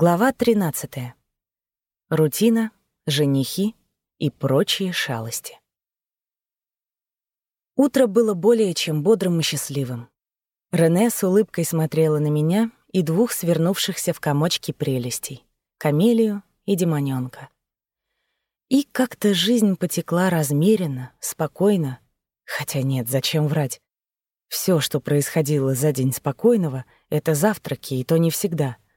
Глава 13. Рутина, женихи и прочие шалости. Утро было более чем бодрым и счастливым. Рене с улыбкой смотрела на меня и двух свернувшихся в комочки прелестей — Камелию и Демонёнка. И как-то жизнь потекла размеренно, спокойно. Хотя нет, зачем врать? Все, что происходило за день спокойного, — это завтраки, и то не всегда —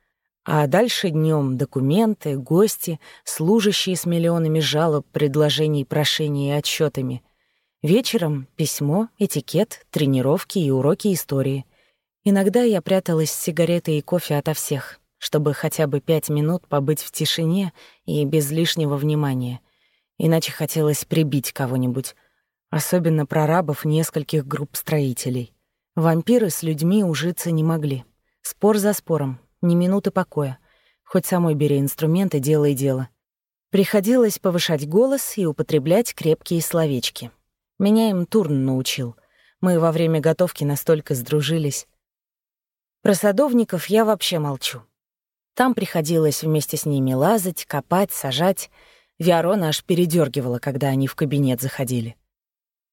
а дальше днем документы, гости, служащие с миллионами жалоб, предложений, прошений и отчетами. Вечером письмо, этикет, тренировки и уроки истории. Иногда я пряталась с сигаретой и кофе ото всех, чтобы хотя бы пять минут побыть в тишине и без лишнего внимания. Иначе хотелось прибить кого-нибудь. Особенно прорабов нескольких групп строителей. Вампиры с людьми ужиться не могли. Спор за спором, ни минуты покоя. Хоть самой бери инструменты, делай дело. Приходилось повышать голос и употреблять крепкие словечки. Меня им Турн научил. Мы во время готовки настолько сдружились. Про садовников я вообще молчу. Там приходилось вместе с ними лазать, копать, сажать. Виарона аж передергивала, когда они в кабинет заходили.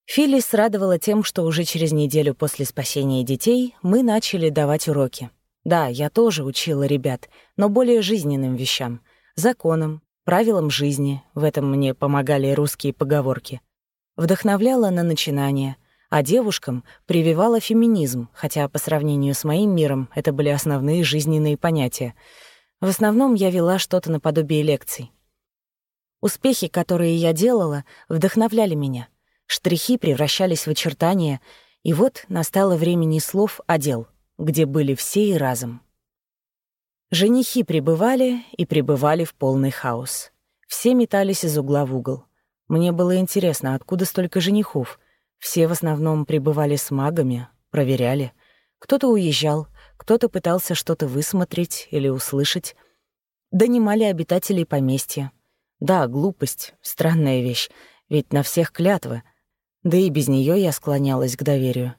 Филлис радовала тем, что уже через неделю после спасения детей мы начали давать уроки. Да, я тоже учила ребят, но более жизненным вещам, законам, правилам жизни, в этом мне помогали русские поговорки. Вдохновляла на начинания, а девушкам прививала феминизм, хотя по сравнению с моим миром это были основные жизненные понятия. В основном я вела что-то наподобие лекций. Успехи, которые я делала, вдохновляли меня. Штрихи превращались в очертания, и вот настало время не слов, а дел — где были все и разом. Женихи прибывали и прибывали в полный хаос. Все метались из угла в угол. Мне было интересно, откуда столько женихов. Все в основном прибывали с магами, проверяли. Кто-то уезжал, кто-то пытался что-то высмотреть или услышать. Донимали обитателей поместья. Да, глупость, странная вещь, ведь на всех клятвы. Да и без нее я склонялась к доверию.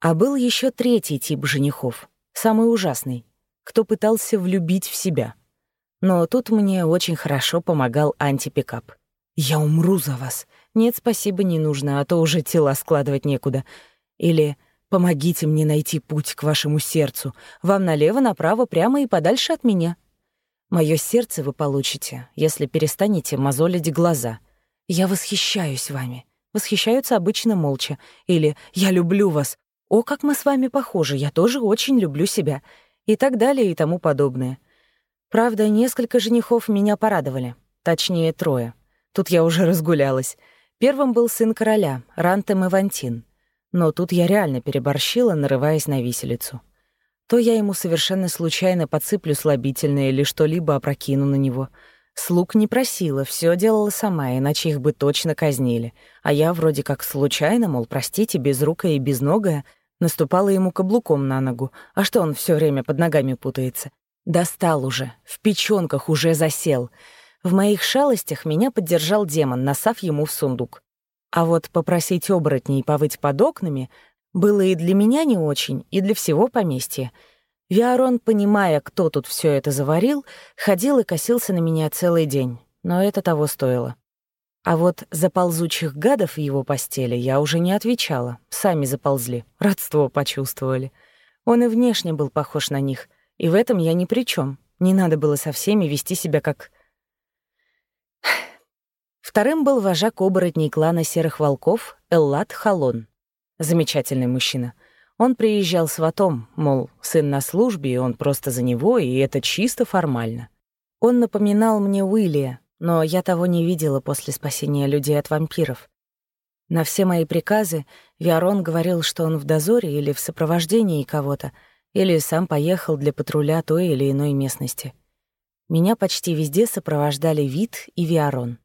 А был еще третий тип женихов, самый ужасный, кто пытался влюбить в себя. Но тут мне очень хорошо помогал антипикап. «Я умру за вас. Нет, спасибо, не нужно, а то уже тела складывать некуда». Или «Помогите мне найти путь к вашему сердцу. Вам налево, направо, прямо и подальше от меня». Мое сердце вы получите, если перестанете мозолить глаза. Я восхищаюсь вами. Восхищаются обычно молча. Или «Я люблю вас. «О, как мы с вами похожи, я тоже очень люблю себя» и так далее и тому подобное. Правда, несколько женихов меня порадовали, точнее, трое. Тут я уже разгулялась. Первым был сын короля, Рантем Ивантин. Но тут я реально переборщила, нарываясь на виселицу. То я ему совершенно случайно подсыплю слабительное или что-либо опрокину на него. Слуг не просила, все делала сама, иначе их бы точно казнили. А я вроде как случайно, мол, простите, безрукая и безногая, Наступала ему каблуком на ногу. А что он все время под ногами путается? Достал уже, в печёнках уже засел. В моих шалостях меня поддержал демон, насав ему в сундук. А вот попросить оборотней повыть под окнами было и для меня не очень, и для всего поместья. Виарон, понимая, кто тут все это заварил, ходил и косился на меня целый день, но это того стоило. А вот за ползучих гадов в его постели я уже не отвечала. Сами заползли, родство почувствовали. Он и внешне был похож на них, и в этом я ни при чем. Не надо было со всеми вести себя как... Вторым был вожак оборотней клана Серых Волков Эллад Халон. Замечательный мужчина. Он приезжал с ватом, мол, сын на службе, и он просто за него, и это чисто формально. Он напоминал мне Уиллия, но я того не видела после спасения людей от вампиров. На все мои приказы Виарон говорил, что он в дозоре или в сопровождении кого-то, или сам поехал для патруля той или иной местности. Меня почти везде сопровождали Вид и Виарон.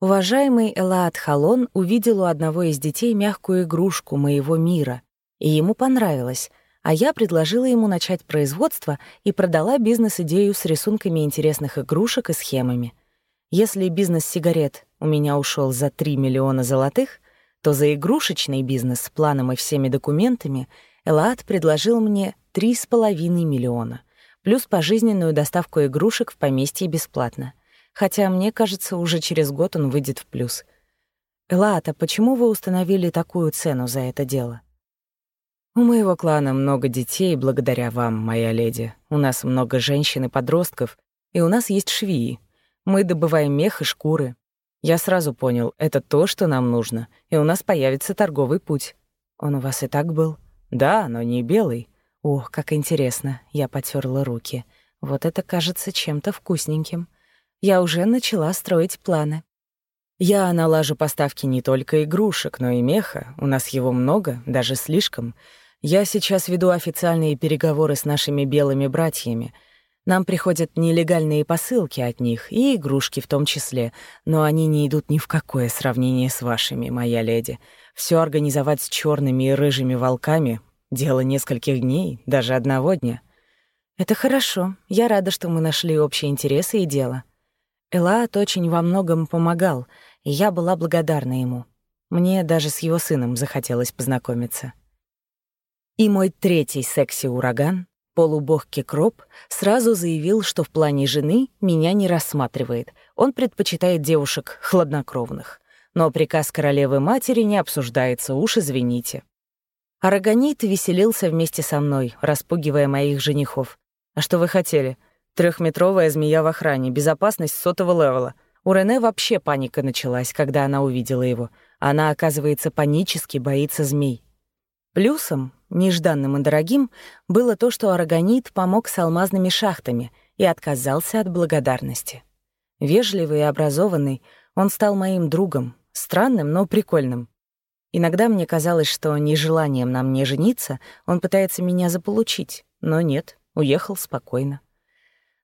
Уважаемый Элаат Халон увидел у одного из детей мягкую игрушку моего мира, и ему понравилось, а я предложила ему начать производство и продала бизнес-идею с рисунками интересных игрушек и схемами — если бизнес сигарет у меня ушел за 3 миллиона золотых, то за игрушечный бизнес с планом и всеми документами Элаат предложил мне 3,5 миллиона. плюс пожизненную доставку игрушек в поместье бесплатно. Хотя, мне кажется, уже через год он выйдет в плюс. Элата, почему вы установили такую цену за это дело? У моего клана много детей благодаря вам, моя леди. У нас много женщин и подростков, и у нас есть швеи. Мы добываем мех и шкуры. Я сразу понял, это то, что нам нужно, и у нас появится торговый путь. Он у вас и так был? Да, но не белый. Ох, как интересно. Я потёрла руки. Вот это кажется чем-то вкусненьким. Я уже начала строить планы. Я налажу поставки не только игрушек, но и меха. У нас его много, даже слишком. Я сейчас веду официальные переговоры с нашими белыми братьями. Нам приходят нелегальные посылки от них, и игрушки в том числе, но они не идут ни в какое сравнение с вашими, моя леди. Все организовать с черными и рыжими волками — дело нескольких дней, даже одного дня. Это хорошо. Я рада, что мы нашли общие интересы и дело. Элаат очень во многом помогал, и я была благодарна ему. Мне даже с его сыном захотелось познакомиться. И мой третий секси-ураган, полубог Кекроп, сразу заявил, что в плане жены меня не рассматривает. Он предпочитает девушек хладнокровных. Но приказ королевы-матери не обсуждается, уж извините. Арагонит веселился вместе со мной, распугивая моих женихов. «А что вы хотели? Трехметровая змея в охране, безопасность сотого левела». У Рене вообще паника началась, когда она увидела его. Она, оказывается, панически боится змей. Плюсом Нежданным и дорогим было то, что Арагонит помог с алмазными шахтами и отказался от благодарности. Вежливый и образованный, он стал моим другом, странным, но прикольным. Иногда мне казалось, что нежеланием на мне жениться он пытается меня заполучить, но нет, уехал спокойно.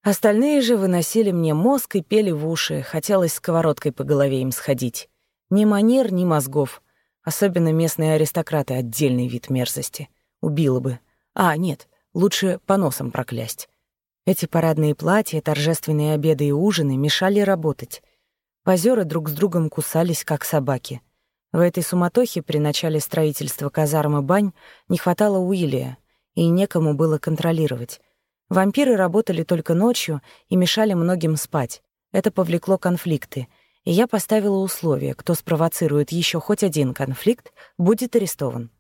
Остальные же выносили мне мозг и пели в уши, хотелось сковородкой по голове им сходить. Ни манер, ни мозгов. Особенно местные аристократы — отдельный вид мерзости. Убила бы. А, нет, лучше по носам проклясть. Эти парадные платья, торжественные обеды и ужины мешали работать. Позеры друг с другом кусались, как собаки. В этой суматохе при начале строительства казармы бань не хватало Уиллия, и некому было контролировать. Вампиры работали только ночью и мешали многим спать. Это повлекло конфликты, и я поставила условие, кто спровоцирует еще хоть один конфликт, будет арестован.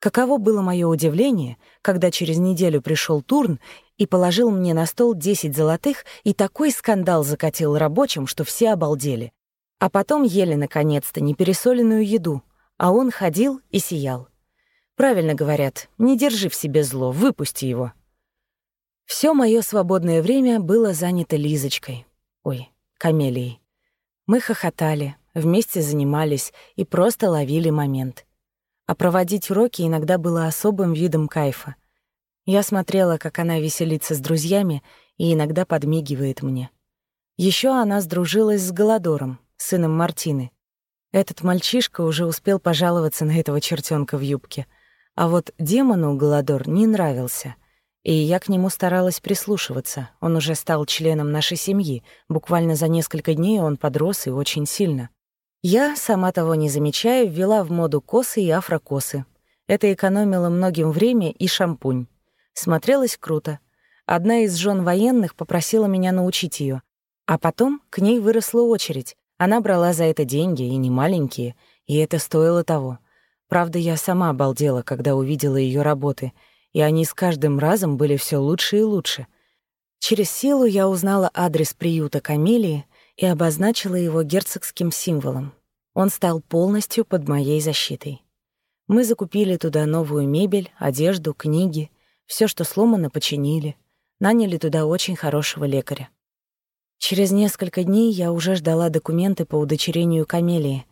Каково было мое удивление, когда через неделю пришел Турн и положил мне на стол 10 золотых и такой скандал закатил рабочим, что все обалдели. А потом ели, наконец-то, непересоленную еду, а он ходил и сиял. Правильно говорят, не держи в себе зло, выпусти его. Все мое свободное время было занято Лизочкой. Ой, камелией. Мы хохотали, вместе занимались и просто ловили момент — а проводить уроки иногда было особым видом кайфа. Я смотрела, как она веселится с друзьями и иногда подмигивает мне. Еще она сдружилась с Голодором, сыном Мартины. Этот мальчишка уже успел пожаловаться на этого чертенка в юбке. А вот демону Голодор не нравился. И я к нему старалась прислушиваться. Он уже стал членом нашей семьи. Буквально за несколько дней он подрос и очень сильно. Я, сама того не замечая, ввела в моду косы и афрокосы. Это экономило многим время и шампунь. Смотрелось круто. Одна из жен военных попросила меня научить ее, А потом к ней выросла очередь. Она брала за это деньги, и не маленькие, и это стоило того. Правда, я сама обалдела, когда увидела ее работы, и они с каждым разом были все лучше и лучше. Через силу я узнала адрес приюта Камелии и обозначила его герцогским символом. Он стал полностью под моей защитой. Мы закупили туда новую мебель, одежду, книги, все, что сломано, починили. Наняли туда очень хорошего лекаря. Через несколько дней я уже ждала документы по удочерению Камелии,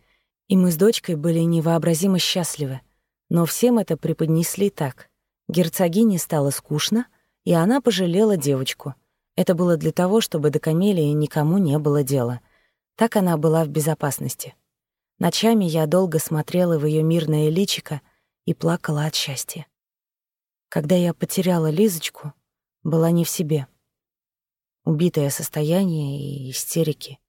и мы с дочкой были невообразимо счастливы. Но всем это преподнесли так. Герцогине стало скучно, и она пожалела девочку. Это было для того, чтобы до Камелии никому не было дела. Так она была в безопасности. Ночами я долго смотрела в ее мирное личико и плакала от счастья. Когда я потеряла Лизочку, была не в себе. Убитое состояние и истерики.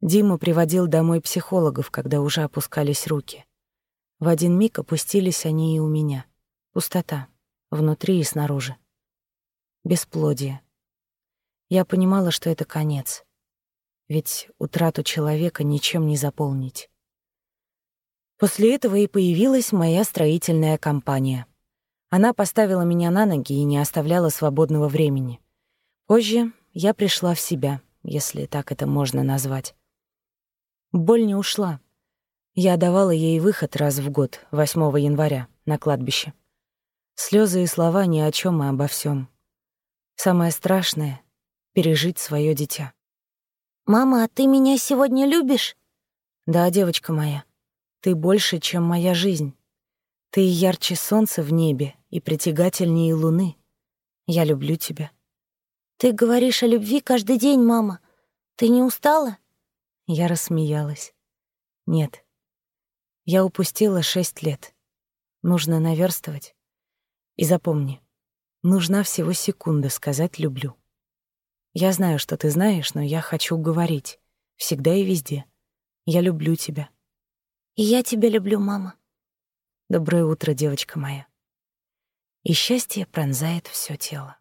Дима приводил домой психологов, когда уже опускались руки. В один миг опустились они и у меня. Пустота. Внутри и снаружи. бесплодие. Я понимала, что это конец. Ведь утрату человека ничем не заполнить. После этого и появилась моя строительная компания. Она поставила меня на ноги и не оставляла свободного времени. Позже я пришла в себя, если так это можно назвать. Боль не ушла. Я давала ей выход раз в год, 8 января, на кладбище. Слезы и слова ни о чем и обо всем. Самое страшное — пережить свое дитя. «Мама, а ты меня сегодня любишь?» «Да, девочка моя. Ты больше, чем моя жизнь. Ты ярче солнца в небе и притягательнее луны. Я люблю тебя. Ты говоришь о любви каждый день, мама. Ты не устала? Я рассмеялась. Нет. Я упустила шесть лет. Нужно наверстывать. И запомни, нужна всего секунда сказать «люблю». Я знаю, что ты знаешь, но я хочу говорить. Всегда и везде. Я люблю тебя. И я тебя люблю, мама. Доброе утро, девочка моя. И счастье пронзает все тело.